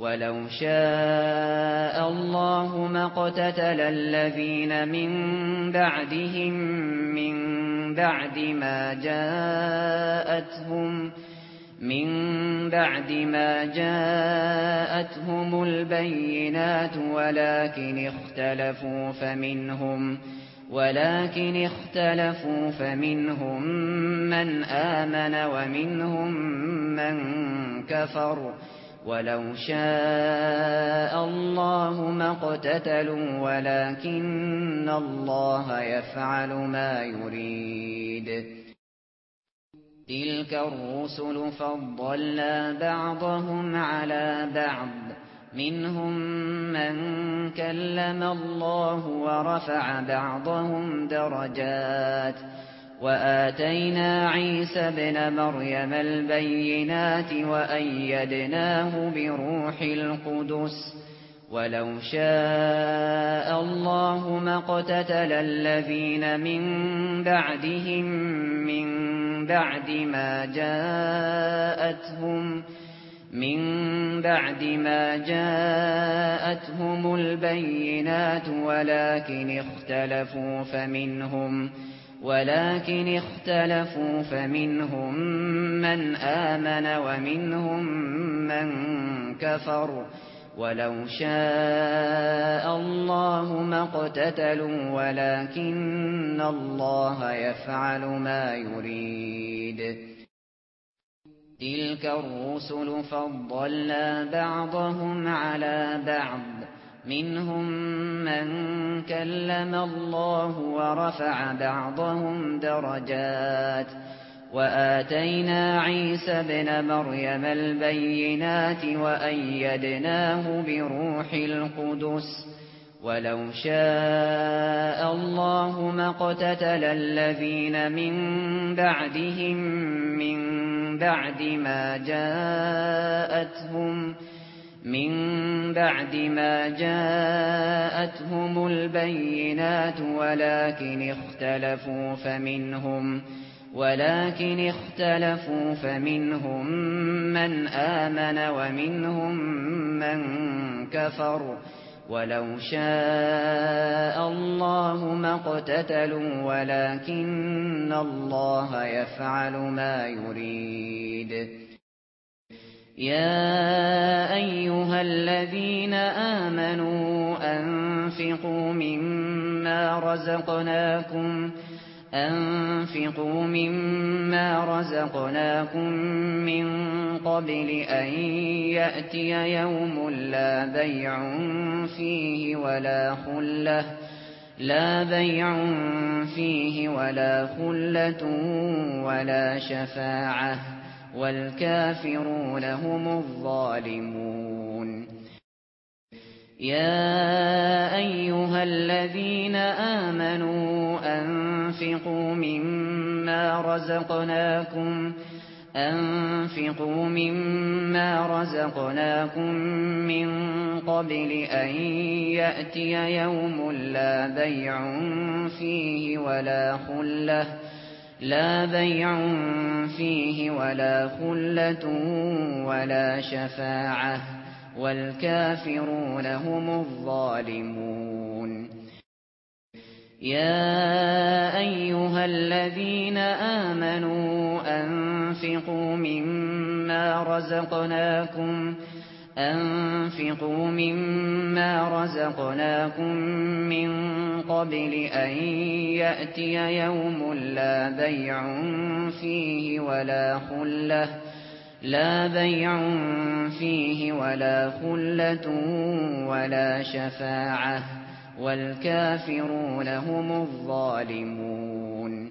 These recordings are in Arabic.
ولو شاء الله ما قتتل الذين من بعدهم من بعد ما جاءتهم من بعد ما جاءتهم البينات ولكن اختلفوا فمنهم ولكن اختلفوا فمنهم من آمن ومنهم من كفر ولو شاء الله ما قتتلوا ولكن الله يفعل ما يريد تلك الرسل فضلنا بعضهم على بعض منهم من كلم الله ورفع بعضهم درجات وآتينا عيسى ابن مريم البينات وأيدناه بروح القدس ولو شاء الله ما قَتَلَ الذين من بعدهم من بعد ما جاءتهم من بعد ما جاءتهم البينات ولكن اختلفوا فمنهم فمنهم ولكن اختلفوا فمنهم من آمن ومنهم من كفر ولو شاء الله ما اقتتلوا ولكن الله يفعل ما يريد. تلك الرسل فضلنا بعضهم على بعض. منهم من كلم الله ورفع بعضهم درجات وآتينا عيسى بن مريم البينات وأيدناه بروح القدس ولو شاء الله ما قتتل الذين من بعدهم من بعد ما جاءتهم مِنْ بَعْدِ مَا جَاءَتْهُمُ الْبَيِّنَاتُ وَلَكِنِ اخْتَلَفُوا فَمِنْهُمْ وَلَكِنِ اخْتَلَفُوا فَمِنْهُمْ مَنْ آمَنَ وَمِنْهُمْ مَنْ كَفَرَ وَلَوْ شَاءَ اللَّهُ مَا اقْتَتَلُوا وَلَكِنَّ اللَّهَ يَفْعَلُ مَا يُرِيدُ يا ايها الذين امنوا انفقوا مما رزقناكم انفقوا مما رزقناكم من قبل ان ياتي يوم لا بيع فيه ولا خله لا بيع فيه ولا خله ولا شفاعه والكافرون هم الظالمون. يا أيها الذين آمنوا أنفقوا مما رزقناكم أنفقوا مما رزقناكم من قبل أن يأتي يوم لا بيع فيه ولا خلة. لا بيع فيه ولا خلة ولا شفاعة والكافرون هم الظالمون. يا أيها الذين آمنوا أنفقوا مما رزقناكم وَلَا أنفقوا مما رزقناكم من قبل أن يأتي يوم لا بيع فيه ولا خلة لا بيع فيه ولا خلة ولا شفاعة والكافرون هم الظالمون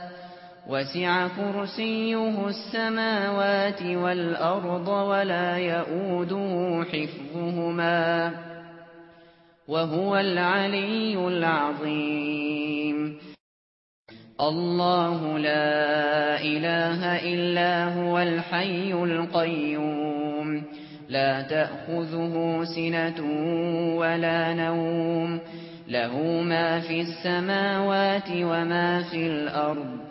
وَسِعَ كُرْسِيُّهُ السَّمَاوَاتِ وَالْأَرْضَ وَلَا يؤده حِفْظُهُمَا وَهُوَ الْعَلِيُّ الْعَظِيمُ. اللَّهُ لَا إِلَٰهَ إِلَّا هُوَ الْحَيُّ الْقَيُّومُ. لَا تَأْخُذُهُ سِنَةٌ وَلَا نَوْمٌ. لَّهُ مَا فِي السَّمَاوَاتِ وَمَا فِي الْأَرْضِ.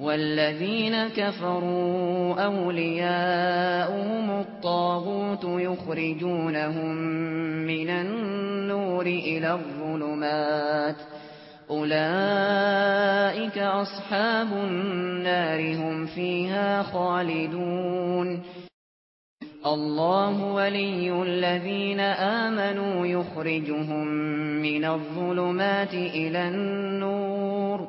والذين كفروا أولياؤهم الطاغوت يخرجونهم من النور إلى الظلمات أولئك أصحاب النار هم فيها خالدون الله ولي الذين آمنوا يخرجهم من الظلمات إلى النور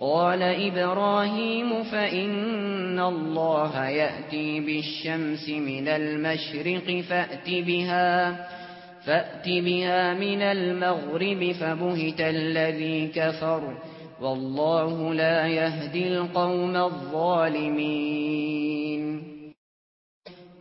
قال إبراهيم فإن الله يأتي بالشمس من المشرق فاتي بها فأت بها من المغرب فبهت الذي كفر والله لا يهدي القوم الظالمين.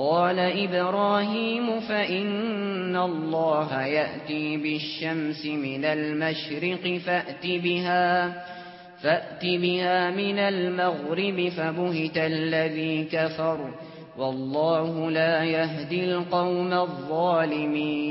قال إبراهيم فإن الله يأتي بالشمس من المشرق فاتي بها فأت بها من المغرب فبهت الذي كفر والله لا يهدي القوم الظالمين.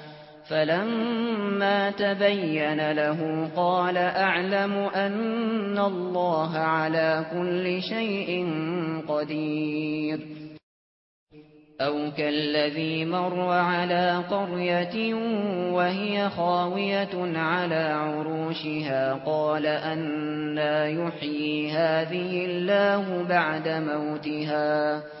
فَلَمَّا تَبَيَّنَ لَهُ قَالَ أَعْلَمُ أَنَّ اللَّهَ عَلَى كُلِّ شَيْءٍ قَدِيرٌ. أَوْ كَالَّذِي مَرَّ عَلَى قَرْيَةٍ وَهِيَ خَاوِيَةٌ عَلَى عُرُوشِهَا قَالَ أَنَّ يُحْيِي هَذِهِ اللَّهُ بَعْدَ مَوْتِهَا.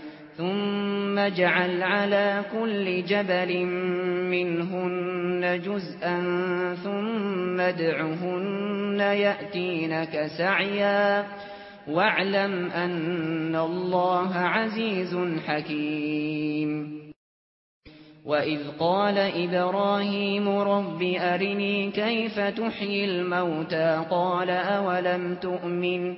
ثُمَّ اجْعَلْ عَلَى كُلِّ جَبَلٍ مِّنْهُنَّ جُزْءًا ثُمَّ ادْعُهُنَّ يَأْتِينَكَ سَعْيًا وَاعْلَمْ أَنَّ اللَّهَ عَزِيزٌ حَكِيمٌ وَإِذْ قَالَ إِبْرَاهِيمُ رَبِّ أَرِنِي كَيْفَ تُحْيِي الْمَوْتَى قَالَ أَوَلَمْ تُؤْمِنُ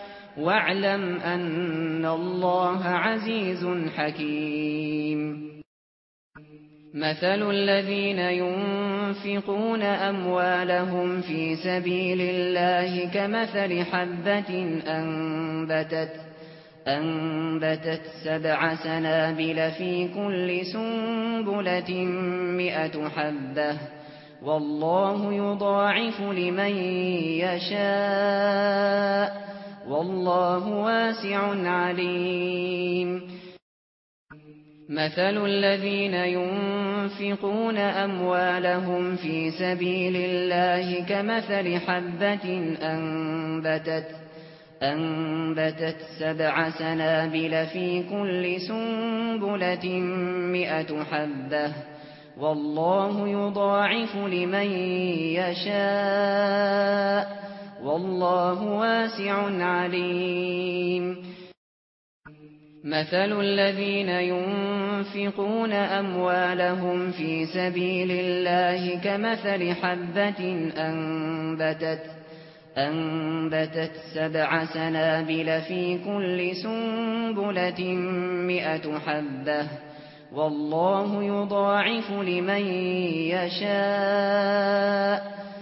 واعلم أن الله عزيز حكيم. مثل الذين ينفقون أموالهم في سبيل الله كمثل حبة أنبتت أنبتت سبع سنابل في كل سنبلة 100 حبة. والله يضاعف لمن يشاء. والله واسع عليم. مثل الذين ينفقون أموالهم في سبيل الله كمثل حبة أنبتت أنبتت سبع سنابل في كل سنبلة 100 حبة. والله يضاعف لمن يشاء. والله واسع عليم. مثل الذين ينفقون أموالهم في سبيل الله كمثل حبة انبتت أنبتت سبع سنابل في كل سنبلة 100 حبة. والله يضاعف لمن يشاء.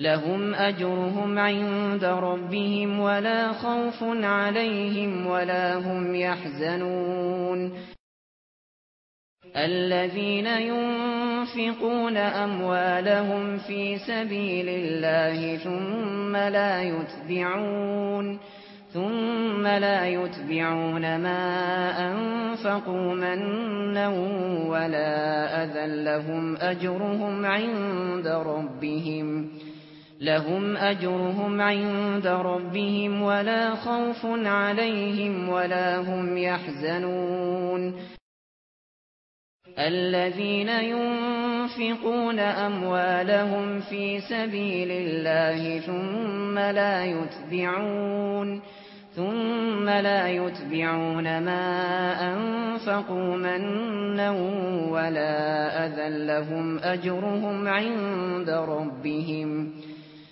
لهم أجرهم عند ربهم ولا خوف عليهم ولا هم يحزنون. الذين ينفقون أموالهم في سبيل الله ثم لا يتبعون ثم لا يتبعون ما أنفقوا منا ولا اذلهم أجرهم عند ربهم. لهم أجرهم عند ربهم ولا خوف عليهم ولا هم يحزنون. الذين ينفقون أموالهم في سبيل الله ثم لا يتبعون ثم لا يتبعون ما أنفقوا منا ولا اذل لهم أجرهم عند ربهم.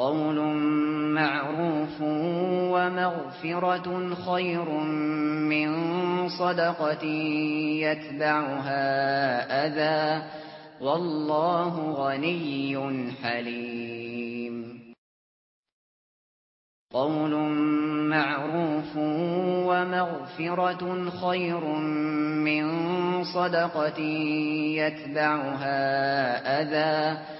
قول معروف ومغفرة خير من صدقة يتبعها أذى والله غني حليم. قول معروف ومغفرة خير من صدقة يتبعها أذى والله غني حليم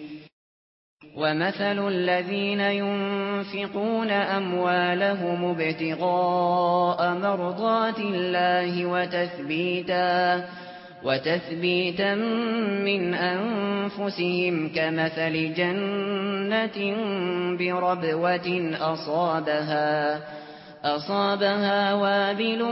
ومثل الذين ينفقون أموالهم ابتغاء مرضات الله وتثبيتا وتثبيتا من أنفسهم كمثل جنة بربوة أصابها أصابها وابل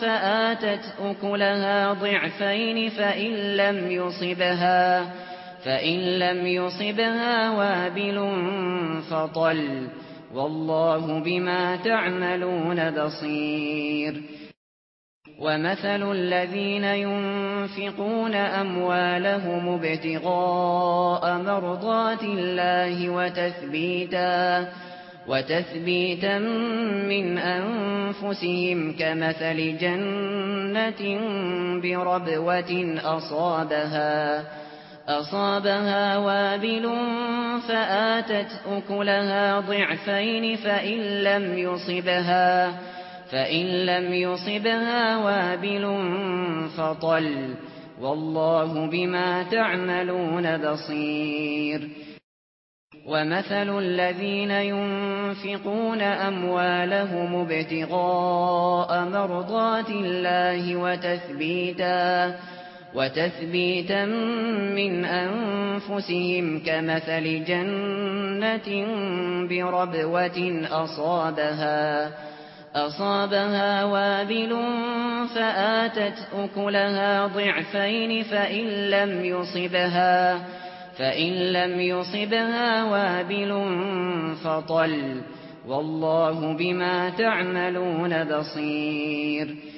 فآتت أكلها ضعفين فإن لم يصبها ضعفين فإن لم يصبها وابل فطل والله بما تعملون بصير ومثل الذين ينفقون أموالهم ابتغاء مرضات الله وتثبيتا وتثبيتا من أنفسهم كمثل جنة بربوة أصابها أصابها وابل فآتت أكلها ضعفين فإن لم يصبها فإن لم يصبها وابل فطل. والله بما تعملون بصير. ومثل الذين ينفقون أموالهم ابتغاء مرضات الله وتثبيتاً. وتثبيتا من أنفسهم كمثل جنة بربوة أصابها أصابها وابل فآتت أكلها ضعفين فإن لم يصبها فإن لم يصبها وابل فطل والله بما تعملون بصير.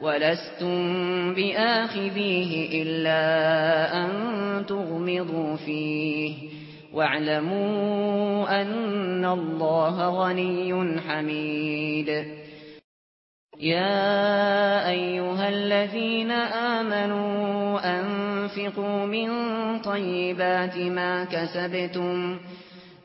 ولستم بآخذيه إلا أن تغمضوا فيه واعلموا أن الله غني حميد يا أيها الذين آمنوا أنفقوا من طيبات ما كسبتم وعلموا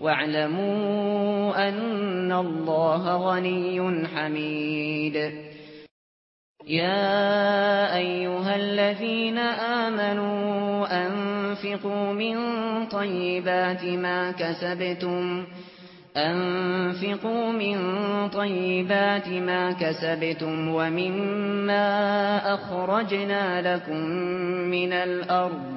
واعلموا أن الله غني حميد. يا أيها الذين آمنوا أنفقوا من طيبات ما كسبتم. أنفقوا من طيبات ما كسبتم ومما أخرجنا لكم من الأرض.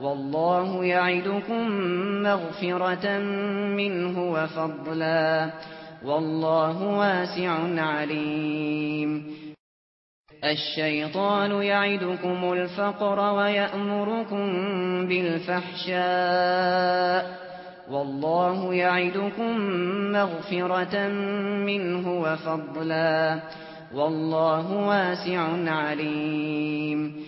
والله يعدكم مغفرة منه وفضلا. والله واسع عليم. الشيطان يعدكم الفقر ويأمركم بالفحشاء. والله يعدكم مغفرة منه وفضلا. والله واسع عليم.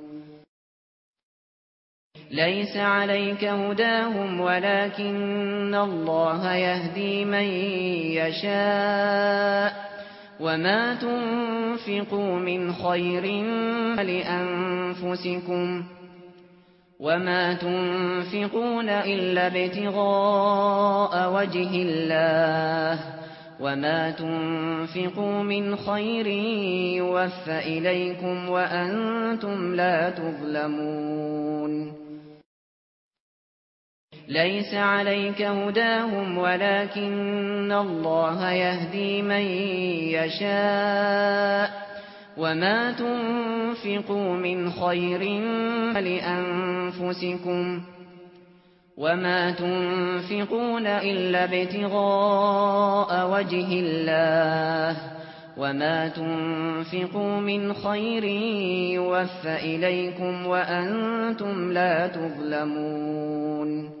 ليس عليك هداهم ولكن الله يهدي من يشاء وما تنفقوا من خير لأنفسكم وما تنفقون إلا ابتغاء وجه الله وما تنفقوا من خير يوفى إليكم وأنتم لا تظلمون ليس عليك هداهم ولكن الله يهدي من يشاء وما تنفقوا من خير لأنفسكم وما تنفقون إلا ابتغاء وجه الله وما تنفقوا من خير يوفى إليكم وأنتم لا تظلمون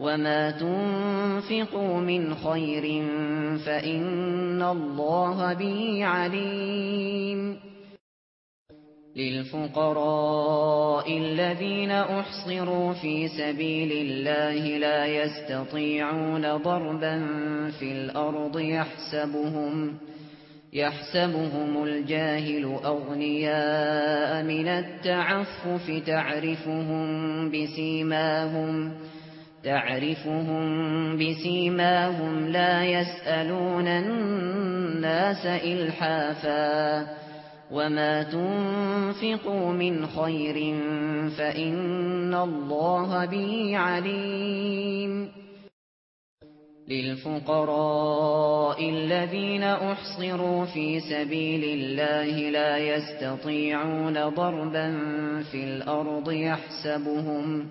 وما تنفقوا من خير فإن الله به عليم للفقراء الذين أحصروا في سبيل الله لا يستطيعون ضربا في الأرض يحسبهم يحسبهم الجاهل أغنياء من التعفف تعرفهم بسيماهم تعرفهم بسيماهم لا يسألون الناس إلحافا وما تنفقوا من خير فإن الله به عليم للفقراء الذين أحصروا في سبيل الله لا يستطيعون ضربا في الأرض يحسبهم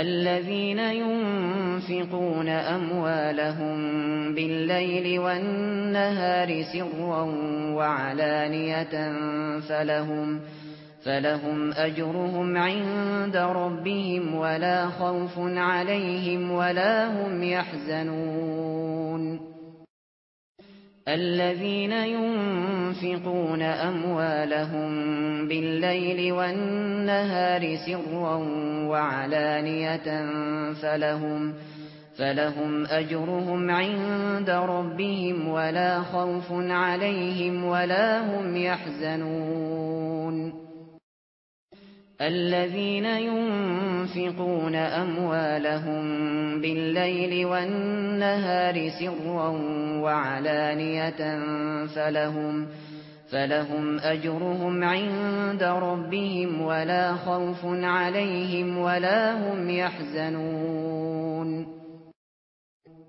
الذين ينفقون أموالهم بالليل والنهار سرا وعلانية فلهم فلهم أجرهم عند ربهم ولا خوف عليهم ولا هم يحزنون الذين ينفقون أموالهم بالليل والنهار سرا وعلانية فلهم فلهم أجرهم عند ربهم ولا خوف عليهم ولا هم يحزنون. الذين ينفقون أموالهم بالليل والنهار سرا وعلانية فلهم فلهم أجرهم عند ربهم ولا خوف عليهم ولا هم يحزنون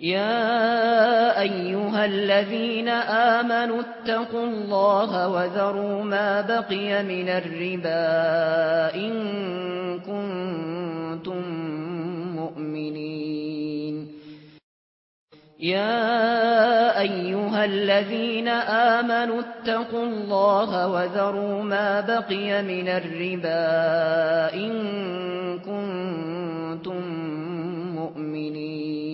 يا ايها الذين امنوا اتقوا الله وذروا ما بقي من الربا ان كنتم مؤمنين يا ايها الذين امنوا اتقوا الله وذروا ما بقي من الربا ان كنتم مؤمنين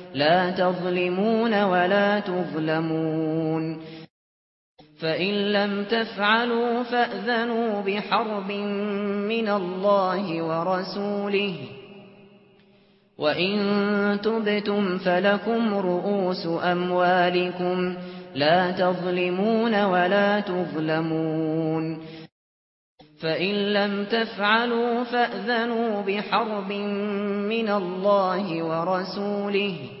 لا تظلمون ولا تظلمون. فإن لم تفعلوا فأذنوا بحرب من الله ورسوله. وَإِن تُبْتُمْ فَلَكُمْ رؤوس أَمْوَالِكُمْ لَا تَظْلِمُونَ وَلَا تُظْلَمُونَ. فَإِن لَّمْ تَفْعَلُوا فَأْذَنُوا بِحَرْبٍ مِّنَ اللَّهِ وَرَسُولِهِ.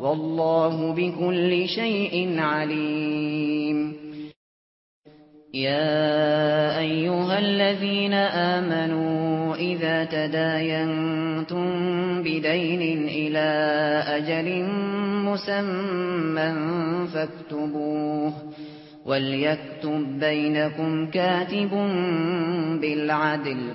والله بكل شيء عليم يا ايها الذين امنوا اذا تداينتم بدين إلى أجل مسمى فاكتبوه وليكتب بينكم كاتب بالعدل.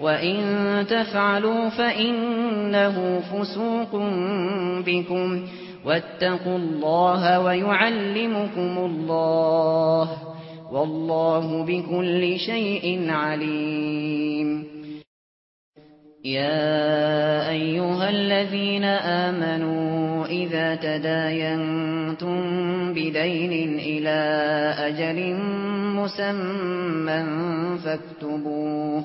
وَإِن تَفْعَلُوا فَإِنَّهُ فُسُوقٌ بِكُمْ وَاتَّقُوا اللَّهَ وَيُعَلِّمُكُمُ اللَّهُ وَاللَّهُ بِكُلِّ شَيْءٍ عَلِيمٌ. يَا أَيُّهَا الَّذِينَ آمَنُوا إِذَا تَدَايَنْتُمْ بِدَيْنٍ إِلَى أَجَلٍ مُّسَمًّى فَاكْتُبُوهُ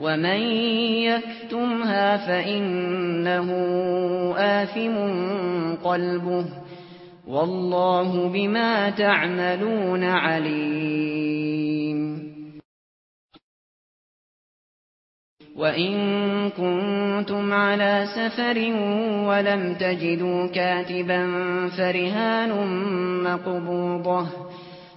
ومن يكتمها فإنه آثم قلبه والله بما تعملون عليم وَإِن كُنتُمْ عَلَى سَفَرٍ وَلَمْ تَجِدُوا كَاتِبًا فَرِهَانٌ مَّقْبُوضَةٌ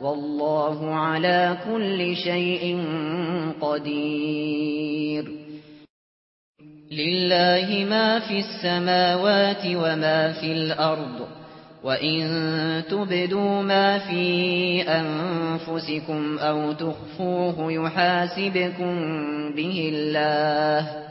والله على كل شيء قدير. لله ما في السماوات وما في الأرض وإن تبدوا ما في أنفسكم أو تخفوه يحاسبكم به الله.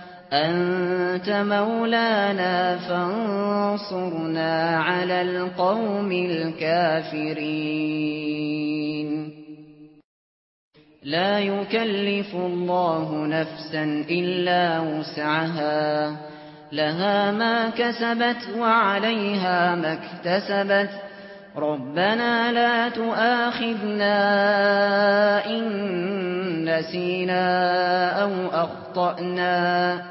أنت مولانا فانصرنا على القوم الكافرين. لا يكلف الله نفسا إلا وسعها. لها ما كسبت وعليها ما اكتسبت. ربنا لا تؤاخذنا إن نسينا أو أخطأنا.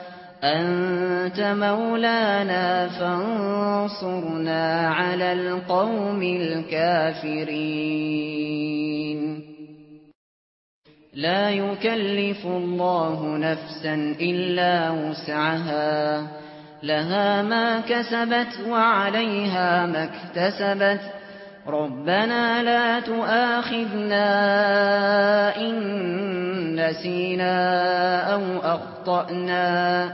أنت مولانا فانصرنا على القوم الكافرين. لا يكلف الله نفسا إلا وسعها. لها ما كسبت وعليها ما اكتسبت. ربنا لا تؤاخذنا إن نسينا أو أخطأنا.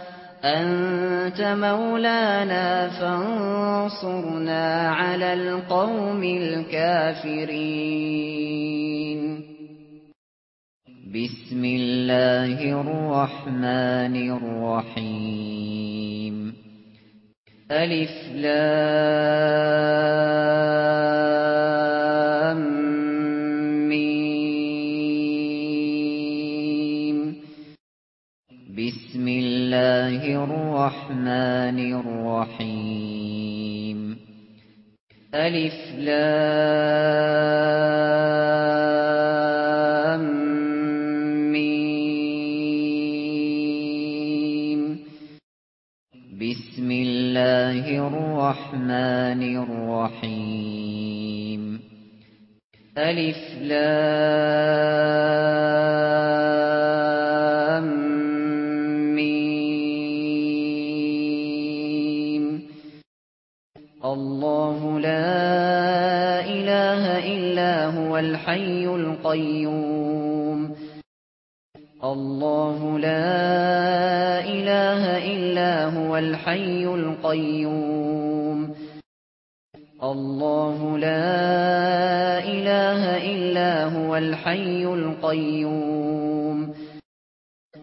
أنت مولانا فانصرنا على القوم الكافرين. بسم الله الرحمن الرحيم. ألف لام الله الرحمن الرحيم. ألف لام ميم. بسم الله الرحمن الرحيم. ألف لام إله إلا هو الحي القيوم. الله لا إله إلا هو الحي القيوم. الله لا إله إلا هو الحي القيوم.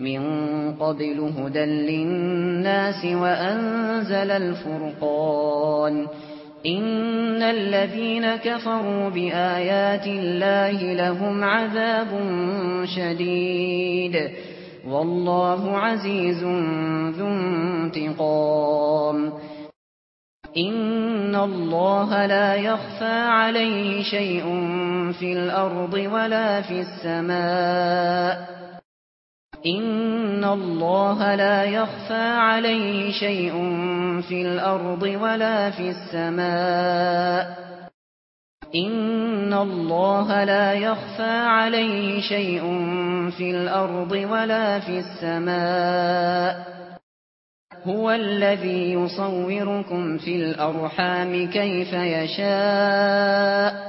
مِنْ قَبْلُ هُدًى لِلنَّاسِ وَأَنْزَلَ الْفُرْقَانَ. إِنَّ الَّذِينَ كَفَرُوا بِآيَاتِ اللَّهِ لَهُمْ عَذَابٌ شَدِيدٌ. وَاللَّهُ عَزِيزٌ ذُو انْتِقَامٍ. إِنَّ اللَّهَ لَا يَخْفَى عَلَيْهِ شَيْءٌ فِي الْأَرْضِ وَلَا فِي السَّمَاءِ. ان الله لا يخفى عليه شيء في الأرض ولا في السماء ان الله لا يخفى عليه شيء في الأرض ولا في السماء هو الذي يصوركم في الارحام كيف يشاء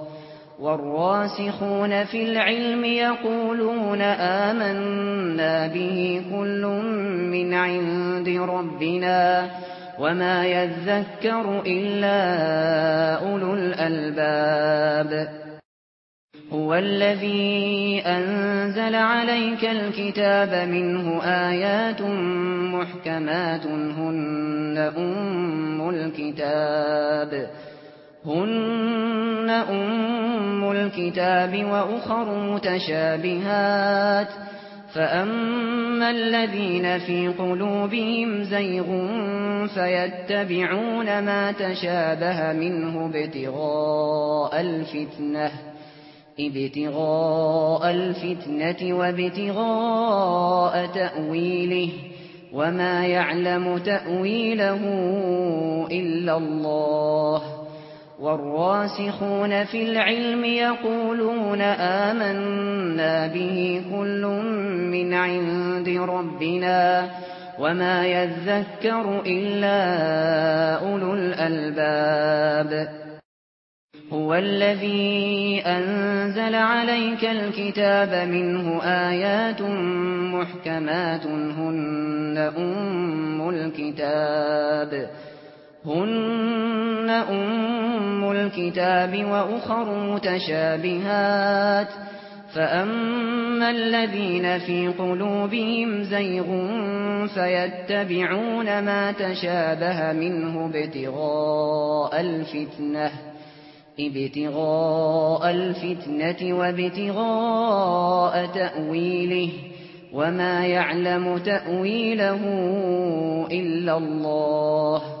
والراسخون في العلم يقولون آمنا به كل من عند ربنا وما يذكر إلا أولو الألباب. هو الذي أنزل عليك الكتاب منه آيات محكمات هن أم الكتاب. هُنَّ أُمُّ الْكِتَابِ وَأُخَرُ مُتَشَابِهَاتٌ فَأَمَّا الَّذِينَ فِي قُلُوبِهِمْ زَيْغٌ فَيَتَّبِعُونَ مَا تَشَابَهَ مِنْهُ ابْتِغَاءَ الْفِتْنَةِ ابتغاء الفتنة وابتغاء تأويله وما يعلم تأويله إلا الله. والراسخون في العلم يقولون آمنا به كل من عند ربنا وما يذكر إلا أولو الألباب. هو الذي أنزل عليك الكتاب منه آيات محكمات هن أم الكتاب. هُنَّ أُمُّ الْكِتَابِ وَأُخَرُ مُتَشَابِهَاتٌ فَأَمَّا الَّذِينَ فِي قُلُوبِهِمْ زَيْغٌ فَيَتَّبِعُونَ مَا تَشَابَهَ مِنْهُ ابْتِغَاءَ الْفِتْنَةِ ابتغاء الفتنة وابتغاء تأويله وما يعلم تأويله إلا الله.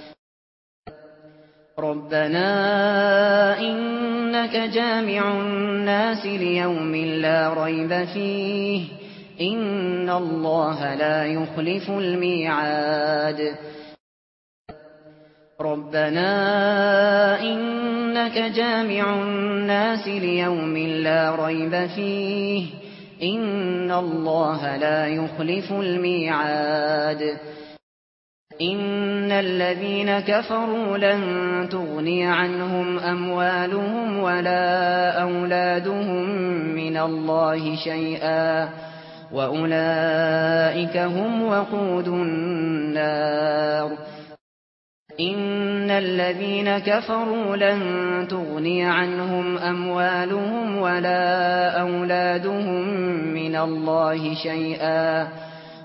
رَبَّنَا إِنَّكَ جَامِعُ النَّاسِ لِيَوْمٍ لَّا رَيْبَ فِيهِ إِنَّ اللَّهَ لَا يُخْلِفُ الْمِيعَادَ رَبَّنَا إِنَّكَ جَامِعُ النَّاسِ لِيَوْمٍ لَّا رَيْبَ فِيهِ إِنَّ اللَّهَ لَا يُخْلِفُ الْمِيعَادَ ان الذين كفروا لن تغني عنهم اموالهم ولا اولادهم من الله شيئا واولئك هم وقود النار ان الذين كفروا لن تغني عنهم اموالهم ولا اولادهم من الله شيئا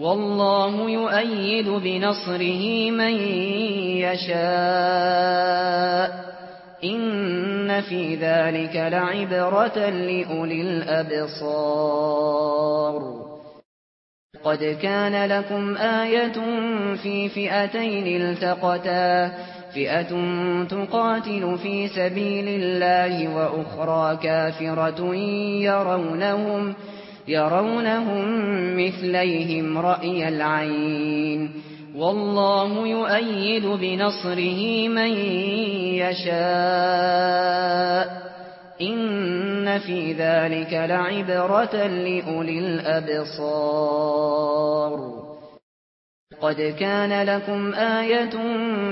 والله يؤيد بنصره من يشاء. إن في ذلك لعبرة لأولي الأبصار. قد كان لكم آية في فئتين التقتا. فئة تقاتل في سبيل الله وأخرى كافرة يرونهم. يرونهم يرونهم مثليهم رأي العين والله يؤيد بنصره من يشاء إن في ذلك لعبرة لأولي الأبصار قد كان لكم آية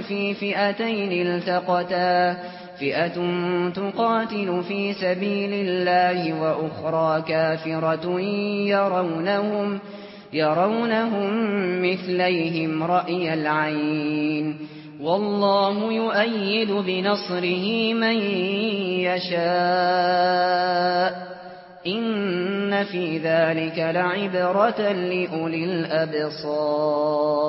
في فئتين التقتا فئة تقاتل في سبيل الله وأخرى كافرة يرونهم يرونهم مثليهم رأي العين. والله يؤيد بنصره من يشاء. إن في ذلك لعبرة لأولي الأبصار.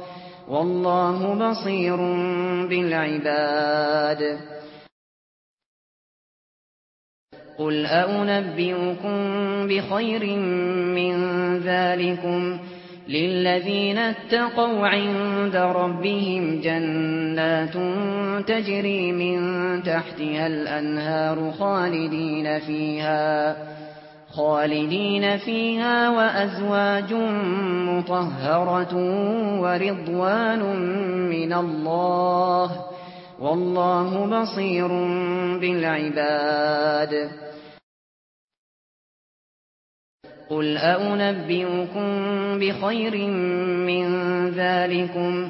والله بصير بالعباد. قل أأنبئكم بخير من ذلكم للذين اتقوا عند ربهم جنات تجري من تحتها الأنهار خالدين فيها خالدين فيها وأزواج مطهرة ورضوان من الله والله بصير بالعباد قل أأنبئكم بخير من ذلكم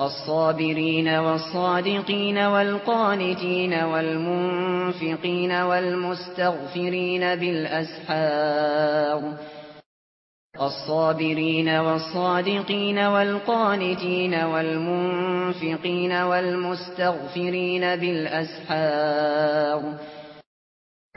الصابرين والصادقين والقانتين والمنفقين والمستغفرين بالأسحار الصابرين والصادقين والقانتين والمنفقين والمستغفرين بالأسحار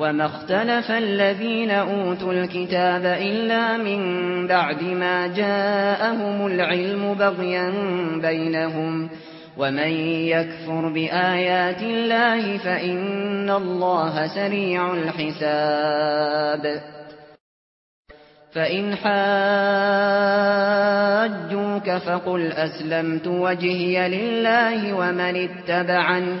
وما اختلف الذين أوتوا الكتاب إلا من بعد ما جاءهم العلم بغيا بينهم ومن يكفر بآيات الله فإن الله سريع الحساب فإن حاجوك فقل أسلمت وجهي لله ومن اتَّبَعَنِ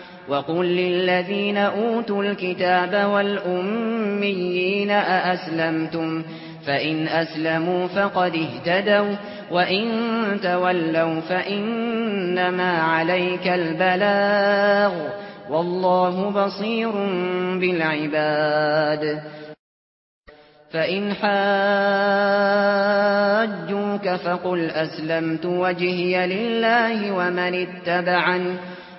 وَقُل لِّلَّذِينَ أُوتُوا الْكِتَابَ وَالْأُمِّيِّينَ أَأَسْلَمْتُمْ فَإِنْ أَسْلَمُوا فَقَدِ اهْتَدَوْا وَإِن تَوَلَّوْا فَإِنَّمَا عَلَيْكَ الْبَلَاغُ وَاللَّهُ بَصِيرٌ بِالْعِبَادِ فَإِنْ حَاجُّوكَ فَقُلْ أَسْلَمْتُ وَجْهِيَ لِلَّهِ وَمَنِ اتَّبَعَنِ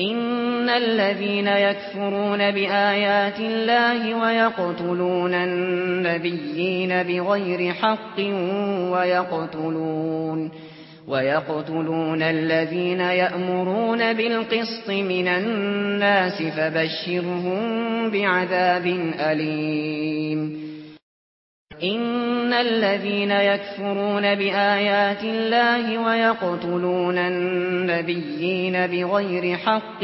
ان الذين يكفرون بايات الله ويقتلون النبيين بغير حق ويقتلون ويقتلون الذين يأمرون بالقسط من الناس فبشرهم بعذاب أليم ان الذين يكفرون بايات الله ويقتلون النبيين بغير حق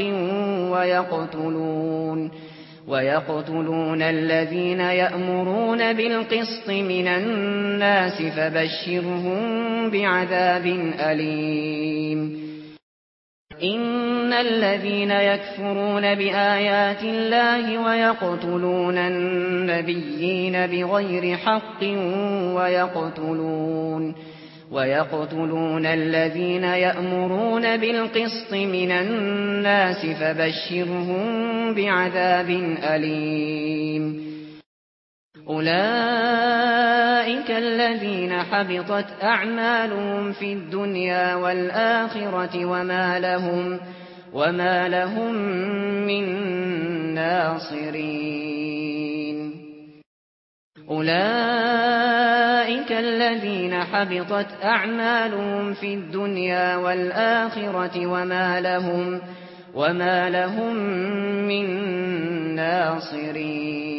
ويقتلون ويقتلون الذين يأمرون بالقسط من الناس فبشرهم بعذاب أليم ان الذين يكفرون بايات الله ويقتلون النبيين بغير حق ويقتلون ويقتلون الذين يأمرون بالقسط من الناس فبشرهم بعذاب أليم أولئك الذين حبطت أعمالهم في الدنيا والآخرة وما لهم وما لهم من ناصرين. أولئك الذين حبطت أعمالهم في الدنيا والآخرة وما لهم وما لهم من ناصرين.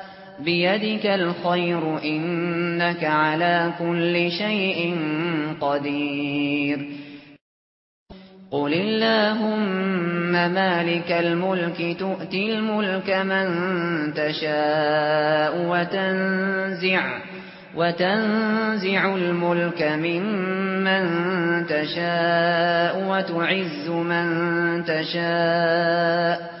بيدك الخير إنك على كل شيء قدير. قل اللهم مالك الملك تؤتي الملك من تشاء وتنزع وتنزع الملك ممن تشاء وتعز من تشاء.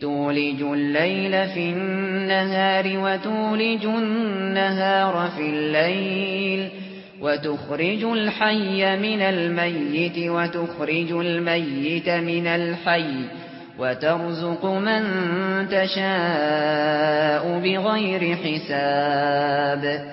تولج الليل في النهار وتولج النهار في الليل وتخرج الحي من الميت وتخرج الميت من الحي وترزق من تشاء بغير حساب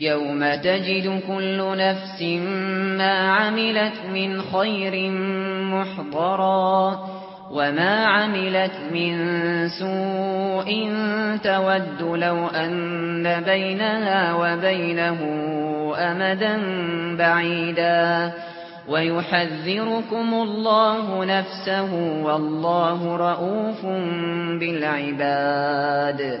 يوم تجد كل نفس ما عملت من خير محضرا وما عملت من سوء تود لو أن بينها وبينه أمدا بعيدا ويحذركم الله نفسه والله رؤوف بالعباد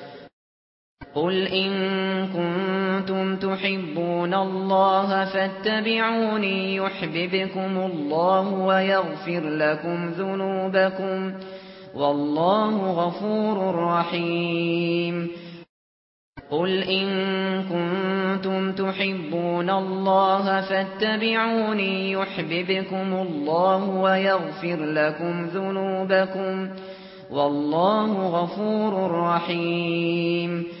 قل إن كنتم تحبون الله فاتبعوني يحببكم الله ويغفر لكم ذنوبكم والله غفور رحيم. قل إن كنتم تحبون الله فاتبعوني يحببكم الله ويغفر لكم ذنوبكم والله غفور رحيم.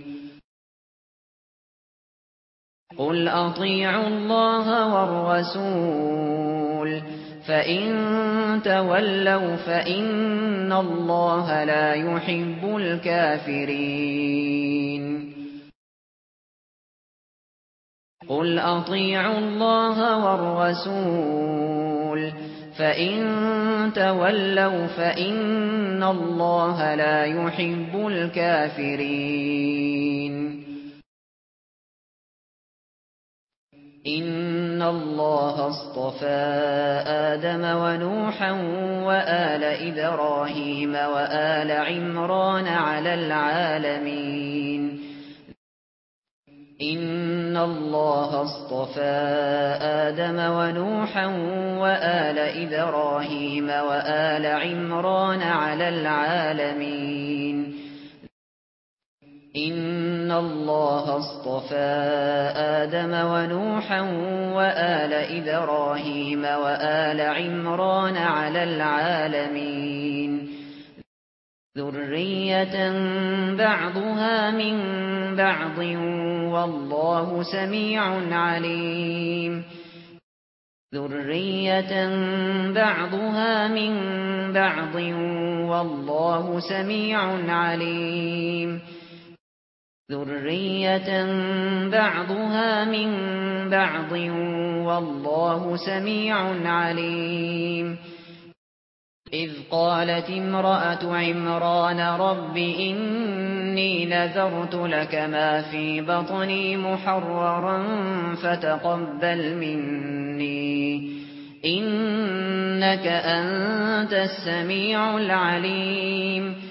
قل اطيعوا الله والرسول فان تولوا فان الله لا يحب الكافرين قل اطيعوا الله والرسول فان تولوا فان الله لا يحب الكافرين ان الله اصطفى آدم ونوحا وآل إبراهيم وآل عمران على العالمين ان الله اصطفى آدم ونوحا وآل إبراهيم وآل عمران على العالمين ان الله اصطفى آدم ونوحا وآل إبراهيم وآل عمران على العالمين ذرية بعضها من بعض والله سميع عليم ذرية بعضها من بعض والله سميع عليم ذُرِّيَّةً بَعْضُهَا مِنْ بَعْضٍ وَاللَّهُ سَمِيعٌ عَلِيمٌ إِذْ قَالَتِ امْرَأَةُ عِمْرَانَ رَبِّ إِنِّي نَذَرْتُ لَكَ مَا فِي بَطْنِي مُحَرَّرًا فَتَقَبَّلْ مِنِّي إِنَّكَ أَنْتَ السَّمِيعُ الْعَلِيمُ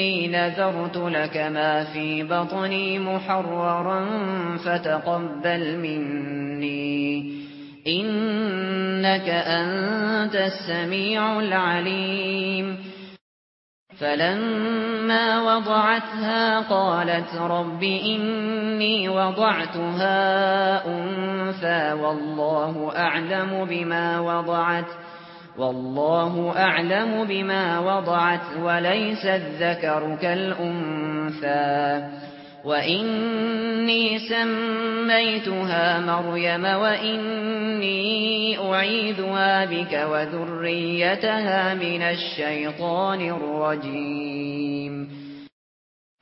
إني نذرت لك ما في بطني محررا فتقبل مني. إنك أنت السميع العليم. فلما وضعتها قالت رب إني وضعتها أنفا والله أعلم بما وضعت. والله أعلم بما وضعت وليس الذكر كالأنثى. وإني سميتها مريم وإني أعيذها بك وذريتها من الشيطان الرجيم.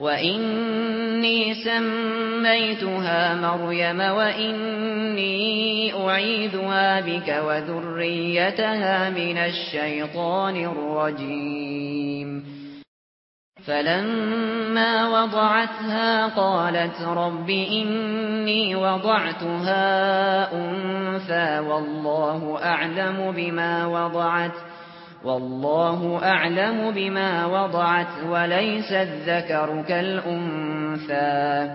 وَإِنِّي سَمَّيْتُهَا مَرْيَمَ وَإِنِّي أُعِيذُهَا بِكَ وَذُرِّيَّتَهَا مِنَ الشَّيْطَانِ الرَّجِيمِ فَلَمَّا وَضَعَتْهَا قَالَتْ رَبِّ إِنِّي وَضَعْتُهَا أُنثَى وَاللَّهُ أَعْلَمُ بِمَا وَضَعَتْ والله أعلم بما وضعت وليس الذكر كالأنثى.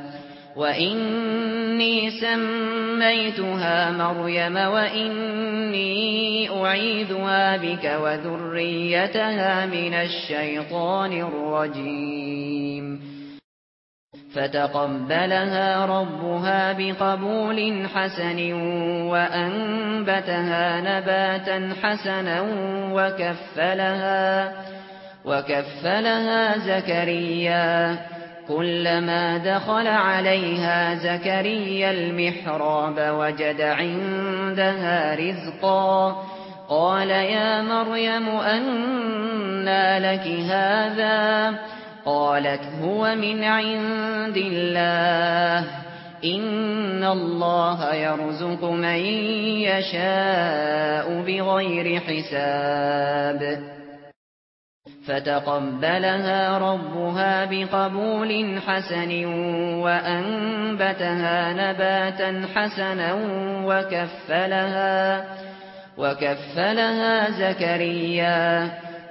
وإني سميتها مريم وإني أعيذها بك وذريتها من الشيطان الرجيم. فتقبلها ربها بقبول حسن وأنبتها نباتا حسنا وكفلها وكفلها زكريا كلما دخل عليها زكريا المحراب وجد عندها رزقا قال يا مريم أنا لك هذا قالت هو من عند الله. إن الله يرزق من يشاء بغير حساب. فتقبلها ربها بقبول حسن وأنبتها نباتا حسنا وكفلها وكفلها زكريا.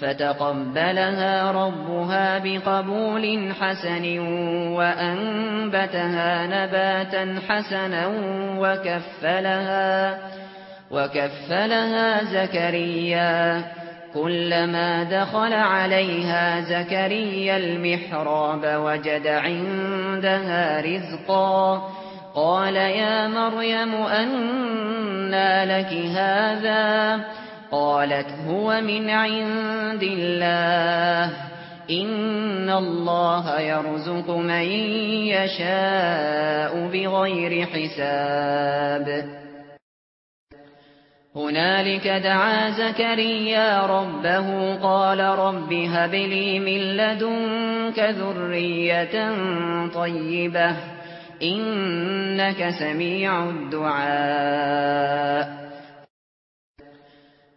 فتقبلها ربها بقبول حسن وأنبتها نباتا حسنا وكفلها وكفلها زكريا كلما دخل عليها زكريا المحراب وجد عندها رزقا قال يا مريم أَنَّ لك هذا قالت هو من عند الله. إن الله يرزق من يشاء بغير حساب. هنالك دعا زكريا ربه قال رب هب لي من لدنك ذرية طيبة إنك سميع الدعاء.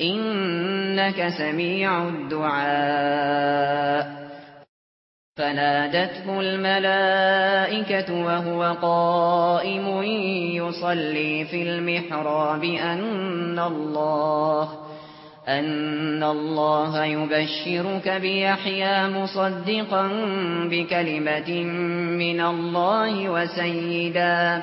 إنك سميع الدعاء. فنادته الملائكة وهو قائم يصلي في المحراب أن الله أن الله يبشرك بيحيى مصدقا بكلمة من الله وسيداً.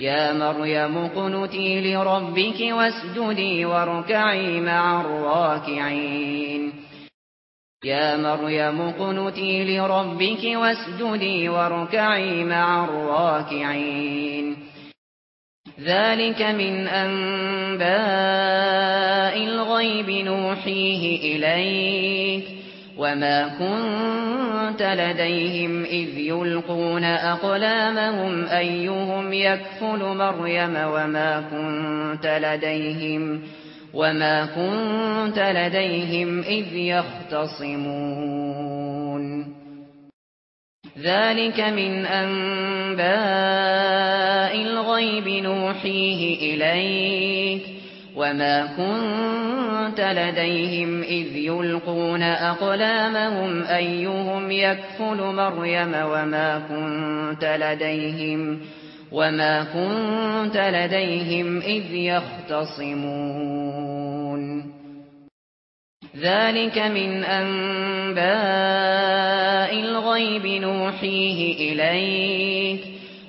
يا مريم قنتي لربك واسجدي واركعي مع الراكعين. يا مريم قنتي لربك واسجدي واركعي مع الراكعين. ذلك من أنباء الغيب نوحيه إليك. وما كنت لديهم إذ يلقون أقلامهم أيهم يكفل مريم وما كنت لديهم وما كنت لديهم إذ يختصمون ذلك من أنباء الغيب نوحيه إليك وما كنت لديهم إذ يلقون أقلامهم أيهم يكفل مريم وما كنت لديهم وما كنت لديهم إذ يختصمون ذلك من أنباء الغيب نوحيه إليك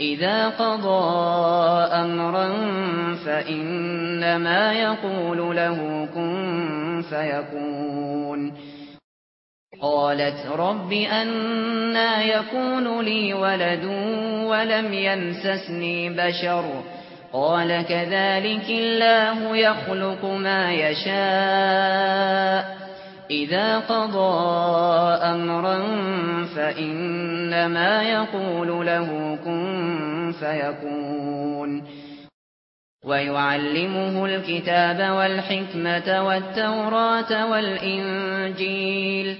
إذا قضى أمرا فإنما يقول له كن فيكون. قالت رب ان يكون لي ولد ولم يمسسني بشر. قال كذلك الله يخلق ما يشاء. إذا قضى أمرا فإنما يقول له كن فيكون. ويعلمه الكتاب والحكمة والتوراة والإنجيل.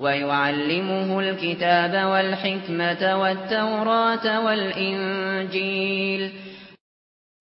ويعلمه الكتاب والحكمة والتوراة والإنجيل.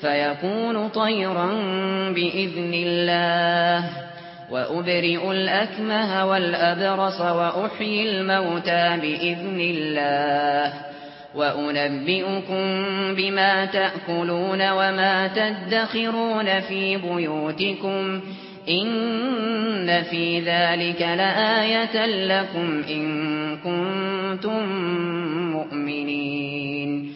فيكون طيرا باذن الله وابرئ الاكمه والابرص واحيي الموتى باذن الله وانبئكم بما تاكلون وما تدخرون في بيوتكم ان في ذلك لايه لكم ان كنتم مؤمنين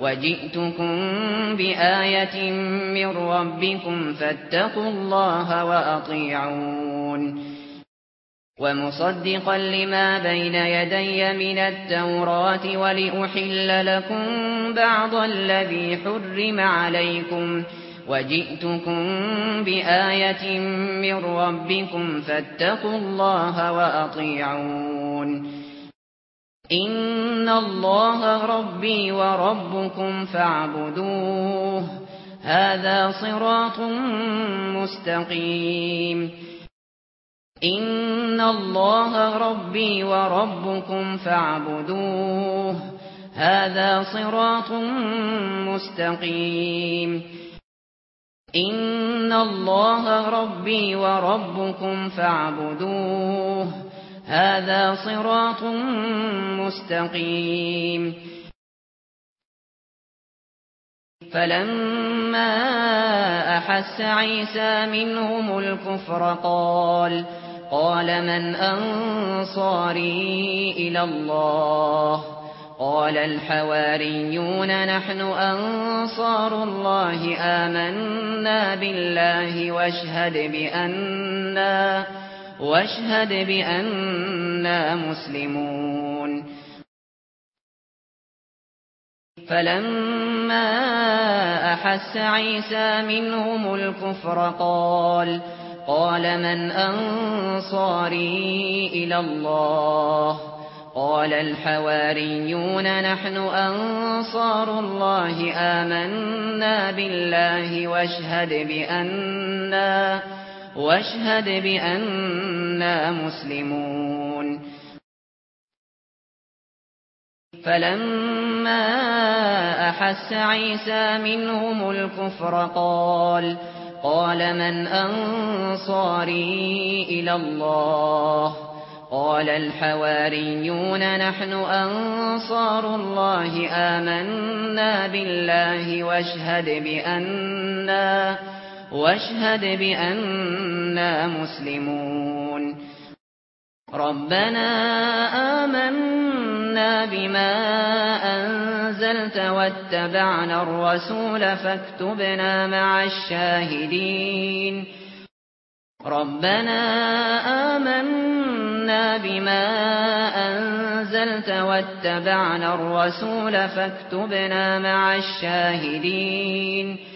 وَجِئْتُكُم بِآيَةٍ مِّن رَّبِّكُمْ فَاتَّقُوا اللَّهَ وَأَطِيعُونِ وَمُصَدِّقًا لِّمَا بَيْنَ يَدَيَّ مِنَ التَّوْرَاةِ وَلِأُحِلَّ لَكُم بَعْضَ الَّذِي حُرِّمَ عَلَيْكُمْ وَجِئْتُكُم بِآيَةٍ مِّن رَّبِّكُمْ فَاتَّقُوا اللَّهَ وَأَطِيعُونِ ان الله ربي وربكم فاعبدوه هذا صراط مستقيم ان الله ربي وربكم فاعبدوه هذا صراط مستقيم ان الله ربي وربكم فاعبدوه هذا صراط مستقيم. فلما أحس عيسى منهم الكفر قال قال من أنصاري إلى الله؟ قال الحواريون نحن أنصار الله آمنا بالله واشهد بأننا واشهد بأننا مسلمون. فلما أحس عيسى منهم الكفر قال قال من أنصاري إلى الله؟ قال الحواريون نحن أنصار الله آمنا بالله واشهد بأننا مسلمون واشهد بأننا مسلمون. فلما أحس عيسى منهم الكفر قال قال من أنصاري إلى الله؟ قال الحواريون نحن أنصار الله آمنا بالله واشهد بأننا مسلمون واشهد بأننا مسلمون. ربنا آمنا بما أنزلت واتبعنا الرسول فاكتبنا مع الشاهدين. ربنا آمنا بما أنزلت واتبعنا الرسول فاكتبنا مع الشاهدين.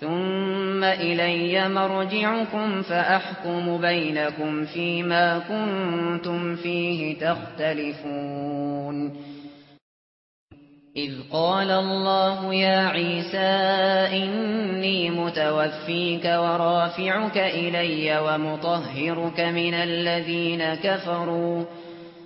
ثُمَّ إِلَيَّ مَرْجِعُكُمْ فَأَحْكُمُ بَيْنَكُمْ فِيمَا كُنتُمْ فِيهِ تَخْتَلِفُونَ. إِذْ قَالَ اللَّهُ يَا عِيسَى إِنِّي مُتَوَفِّيكَ وَرَافِعُكَ إِلَيَّ وَمُطَهِّرُكَ مِنَ الَّذِينَ كَفَرُوا.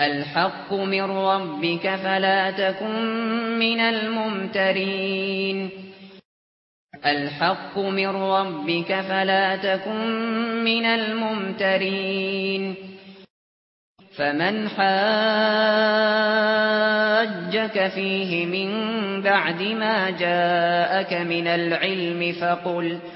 الحق من ربك فلا تكن من الممترين. الحق من ربك فلا تكن من الممترين. فمن حاجك فيه من بعد ما جاءك من العلم فقل فقل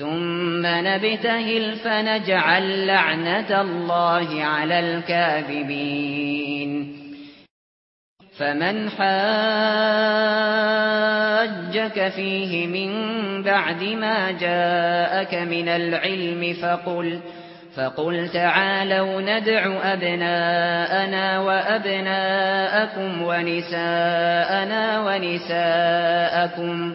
ثم نبتهل فنجعل لعنة الله على الكاذبين. فمن حاجك فيه من بعد ما جاءك من العلم فقل فقل تعالوا ندع أبناءنا وأبناءكم ونساءنا ونساءكم ونساءكم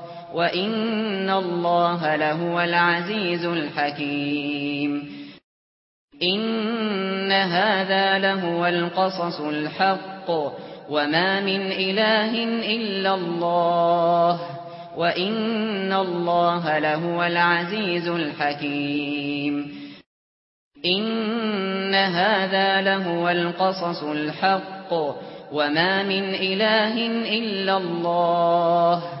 وَإِنَّ اللَّهَ لَهُوَ الْعَزِيزُ الْحَكِيمُ إِنَّ هَذَا لَهُوَ الْقَصَصُ الْحَقُّ وَمَا مِنْ إِلَٰهٍ إِلَّا اللَّهُ وَإِنَّ اللَّهَ لَهُوَ الْعَزِيزُ الْحَكِيمُ إِنَّ هَذَا لَهُوَ الْقَصَصُ الْحَقُّ وَمَا مِنْ إِلَٰهٍ إِلَّا اللَّهُ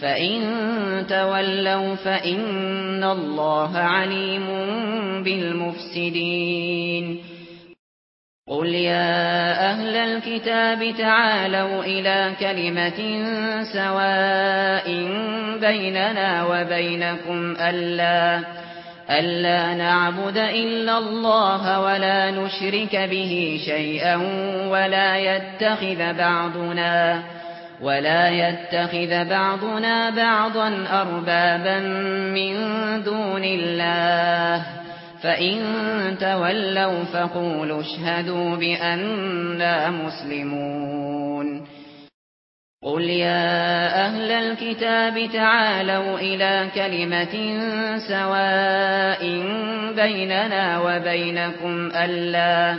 فَإِن تَوَلَّوْا فَإِنَّ اللَّهَ عَلِيمٌ بِالْمُفْسِدِينَ قُلْ يَا أَهْلَ الْكِتَابِ تَعَالَوْا إِلَى كَلِمَةٍ سَوَاءٍ بَيْنَنَا وَبَيْنَكُمْ أَلَّا أَلَّا نَعْبُدَ إِلَّا اللَّهَ وَلَا نُشْرِكَ بِهِ شَيْئًا وَلَا يَتَّخِذَ بَعْضُنَا بَعْضًا ولا يتخذ بعضنا بعضا اربابا من دون الله فان تولوا فقولوا اشهدوا باننا مسلمون قل يا أهل الكتاب تعالوا إلى كلمه سواء بيننا وبينكم الا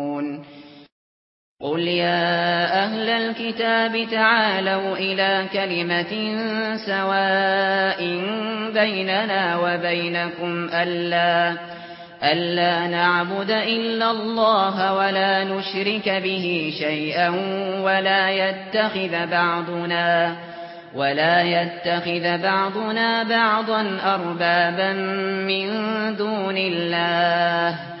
قل يا أهل الكتاب تعالوا إلى كلمة سواء بيننا وبينكم ألا, ألا نعبد إلا الله ولا نشرك به شيئا ولا يتخذ بعضنا ولا يتخذ بعضنا بعضا أربابا من دون الله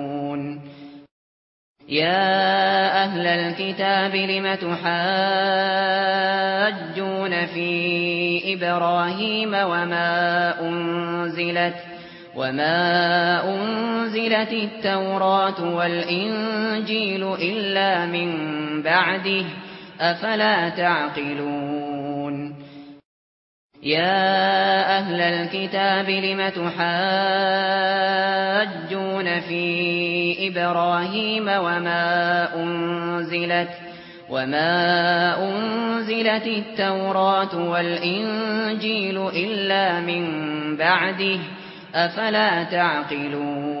يا أهل الكتاب لم تحاجون في إبراهيم وما أنزلت؟ وما أنزلت التوراة والإنجيل إلا من بعده أفلا تعقلون؟ يا أهل الكتاب لم تحاجون في إبراهيم وما انزلت وما انزلت التوراة والانجيل الا من بعده افلا تعقلون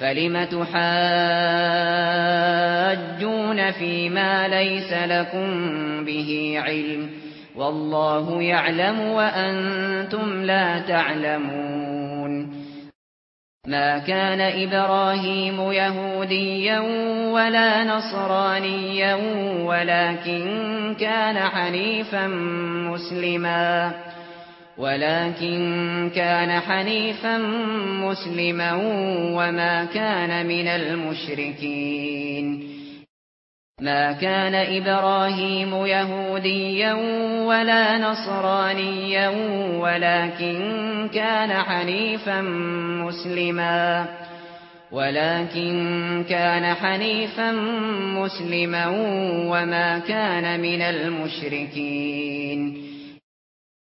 فَلِمَ تُحَاجُّونَ فِيمَا لَيْسَ لَكُمْ بِهِ عِلْمٌ وَاللَّهُ يَعْلَمُ وَأَنْتُمْ لَا تَعْلَمُونَ ما كان إبراهيم يهوديا ولا نصرانيا ولكن كان حنيفا مسلما ولكن كان حنيفا مسلما وما كان من المشركين. ما كان إبراهيم يهوديا ولا نصرانيا ولكن كان حنيفا مسلما. ولكن كان حنيفا مسلما وما كان من المشركين.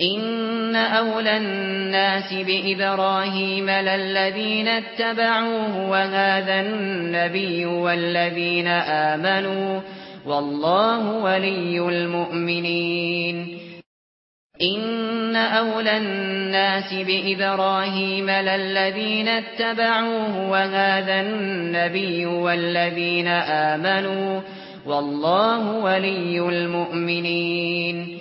ان اولى الناس بابراهيم للذين اتبعوه وهذا النبي والذين امنوا والله ولي المؤمنين ان اولى الناس بابراهيم للذين اتبعوه وهذا النبي والذين امنوا والله ولي المؤمنين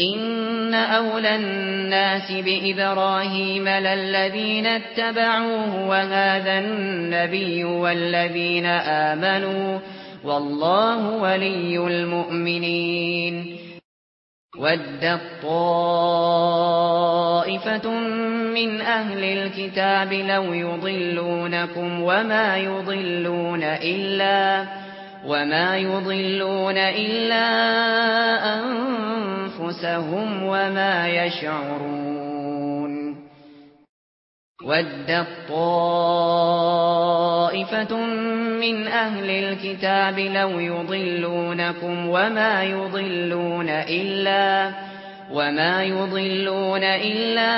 ان اولى الناس بابراهيم للذين اتبعوه وهذا النبي والذين امنوا والله ولي المؤمنين ود الطائفة من أهل الكتاب لو يضلونكم وما يضلون الا وما يضلون إلا أنفسهم وما يشعرون ود الطائفة من أهل الكتاب لو يضلونكم وما يضلون إلا وما يضلون إلا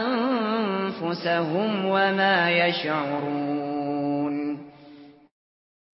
أنفسهم وما يشعرون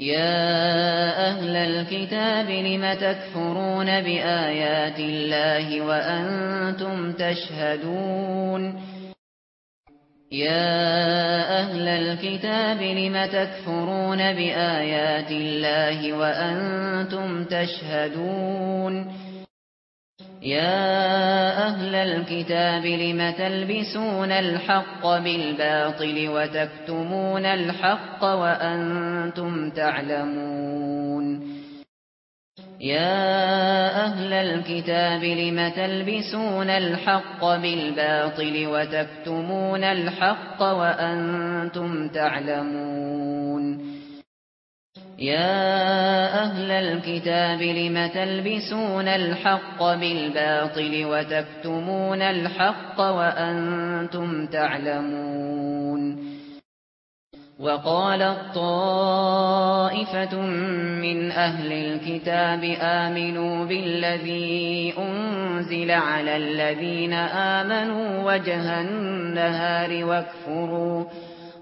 يا أهل الكتاب لم تكفرون بايات الله وأنتم تشهدون يا أهل الكتاب لم تكفرون بايات الله وأنتم تشهدون يا أهل الكتاب لما تلبسون الحق بالباطل وتكتمون الحق وأنتم تعلمون يا أهل الكتاب لما تلبسون الحق بالباطل وتكتمون الحق وأنتم تعلمون يا أهل الكتاب لم تلبسون الحق بالباطل وتكتمون الحق وأنتم تعلمون وقال الطائفة من أهل الكتاب آمنوا بالذي أنزل على الذين آمنوا وجه النهار وَاكْفُرُوا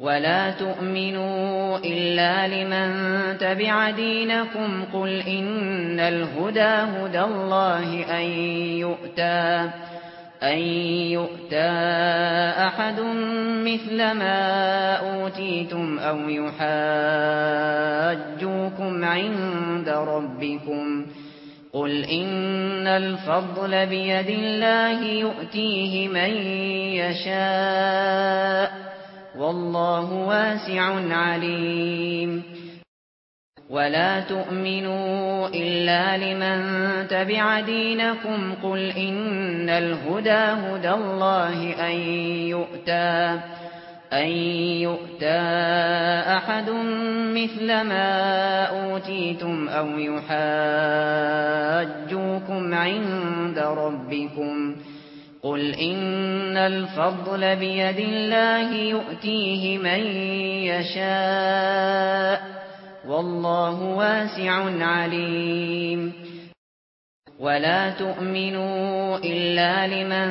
ولا تؤمنوا الا لمن تبع دينكم قل ان الهدى هدى الله ان يؤتى ان يؤتى احد مثل ما اوتيتم أو يحاجوكم عند ربكم قل ان الفضل بيد الله يؤتيه من يشاء والله واسع عليم. ولا تؤمنوا إلا لمن تبع دينكم. قل إن الهدى هدى الله أن يؤتى أن يؤتى أحد مثل ما أوتيتم أو يحاجوكم عند ربكم. قل ان الفضل بيد الله يؤتيه من يشاء والله واسع عليم. ولا تؤمنوا الا لمن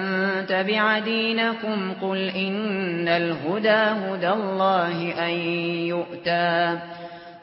تبع دينكم قل ان الهدى هدى الله ان يؤتى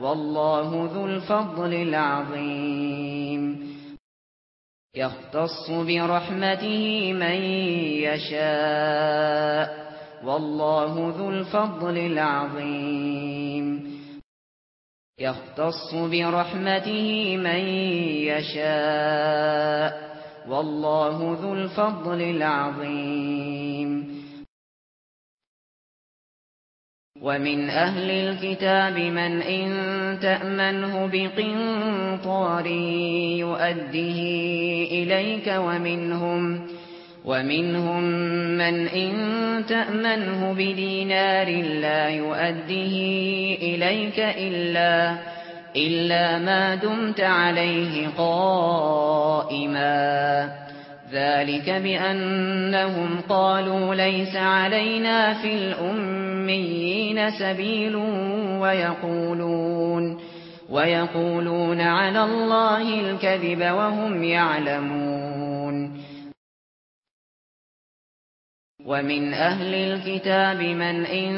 والله ذو الفضل العظيم. يختص برحمته من يشاء. والله ذو الفضل العظيم. يختص برحمته من يشاء. والله ذو الفضل العظيم. ومن أهل الكتاب من إن تأمنه بقنطار يؤديه إليك ومنهم ومنهم من إن تأمنه بدينار لا يؤديه إليك إلا إلا ما دمت عليه قائماً ذلك بأنهم قالوا ليس علينا في الأمة الأميين سبيل ويقولون ويقولون على الله الكذب وهم يعلمون ومن أهل الكتاب من إن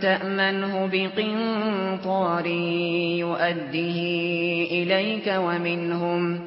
تأمنه بقنطار يؤده إليك ومنهم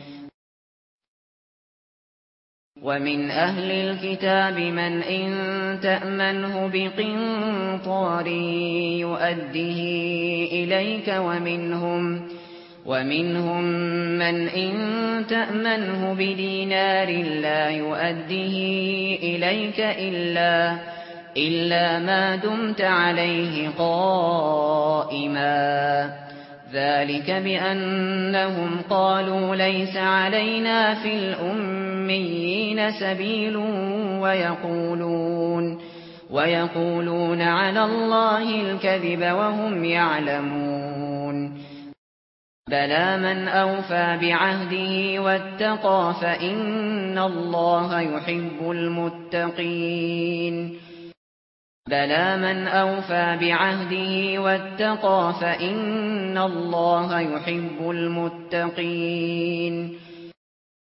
ومن أهل الكتاب من إن تأمنه بقنطار يؤديه إليك ومنهم ومنهم من إن تأمنه بدينار لا يؤديه إليك إلا إلا ما دمت عليه قائما ذلك بأنهم قالوا ليس علينا في الأمة الأميين سبيل ويقولون ويقولون على الله الكذب وهم يعلمون. بلى من أوفى بعهده واتقى فإن الله يحب المتقين. بلى من أوفى بعهده واتقى فإن الله يحب المتقين.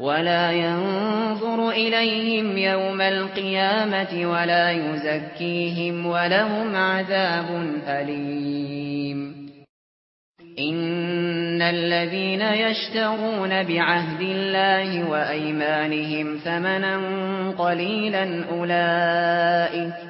ولا ينظر إليهم يوم القيامة ولا يزكيهم ولهم عذاب أليم. إن الذين يشترون بعهد الله وأيمانهم ثمنا قليلا أولئك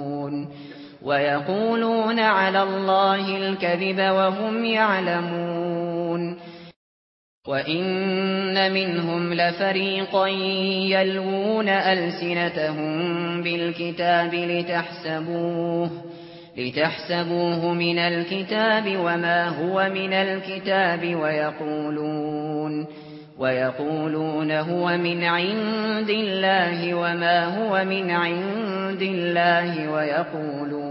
ويقولون على الله الكذب وهم يعلمون وإن منهم لفريقا يلوون ألسنتهم بالكتاب لتحسبوه لتحسبوه من الكتاب وما هو من الكتاب ويقولون ويقولون هو من عند الله وما هو من عند الله ويقولون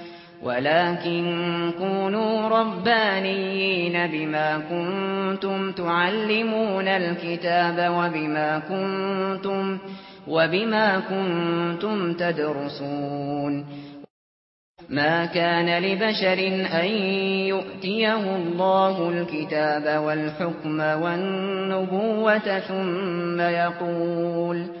ولكن كونوا ربانيين بما كنتم تعلمون الكتاب وبما كنتم وبما كنتم تدرسون. ما كان لبشر أن يؤتيه الله الكتاب والحكم والنبوة ثم يقول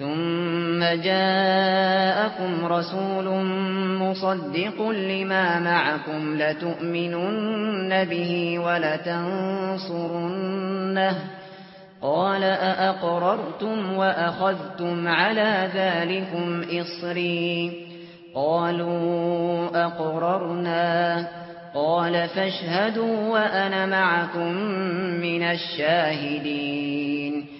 ثُمَّ جَاءَكُمْ رَسُولٌ مُصَدِّقٌ لِمَا مَعَكُمْ لَتُؤْمِنُنَّ بِهِ وَلَتَنصُرُنَّهُ قَالَ أَأَقْرَرْتُمْ وَأَخَذْتُمْ عَلَى ذَلِكُمْ إِصْرِي قَالُوا أَقْرَرْنَا قَالَ فَاشْهَدُوا وَأَنَا مَعَكُمْ مِنَ الشَّاهِدِينَ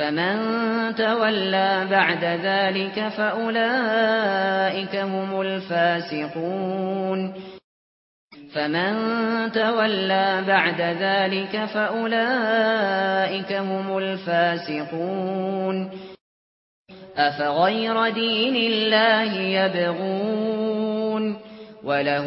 فمن تولى بعد ذلك فأولئك هم الفاسقون. فمن تولى بعد ذلك فأولئك هم الفاسقون. أفغير دين الله يبغون وله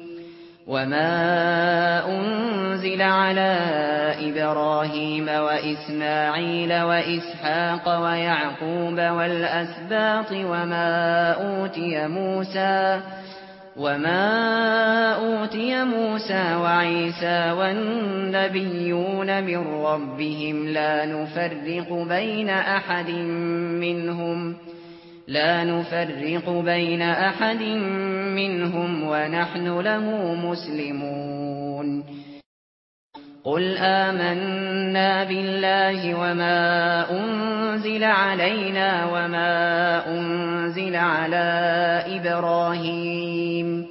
وما أنزل على إبراهيم وإسماعيل وإسحاق ويعقوب والأسباط وما أوتي موسى وما أوتي موسى وعيسى والنبيون من ربهم لا نفرق بين أحد منهم وما لا نفرق بين أحد منهم ونحن له مسلمون. قل آمنا بالله وما أنزل علينا وما أنزل على إبراهيم.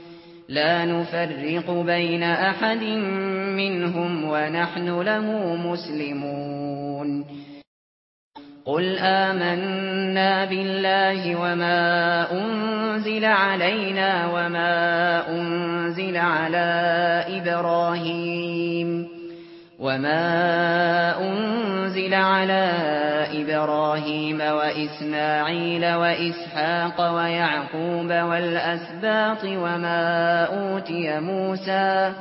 لا نفرق بين أحد منهم ونحن له مسلمون. قل آمنا بالله وما أنزل علينا وما أنزل على إبراهيم. وما أنزل على إبراهيم وإسماعيل وإسحاق ويعقوب والأسباط وما أوتي موسى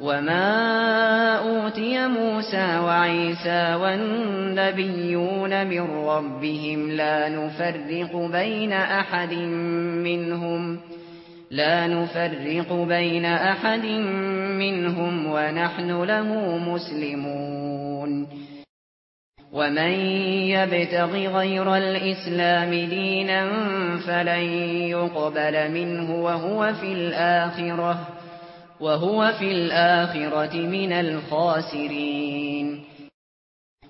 وما أوتي موسى وعيسى والنبيون من ربهم لا نفرق بين أحد منهم لا نفرق بين أحد منهم ونحن له مسلمون. ومن يبتغ غير الإسلام دينا فلن يقبل منه وهو في الآخرة وهو في الآخرة من الخاسرين.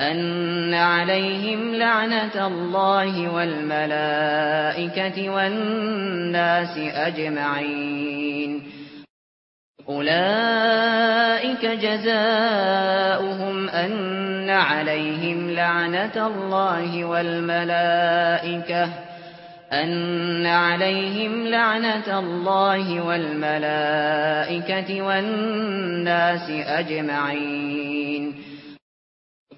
ان عليهم لعنه الله والملائكه والناس اجمعين اولئك جزاؤهم ان عليهم لعنه الله والملائكه ان عليهم لعنه الله والملائكه والناس اجمعين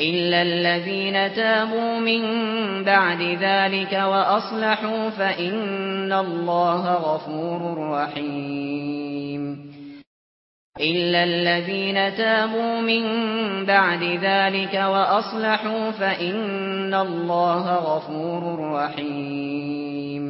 إلا الذين تابوا من بعد ذلك وأصلحوا فإن الله غفور رحيم. إلا الذين تابوا من بعد ذلك وأصلحوا فإن الله غفور رحيم.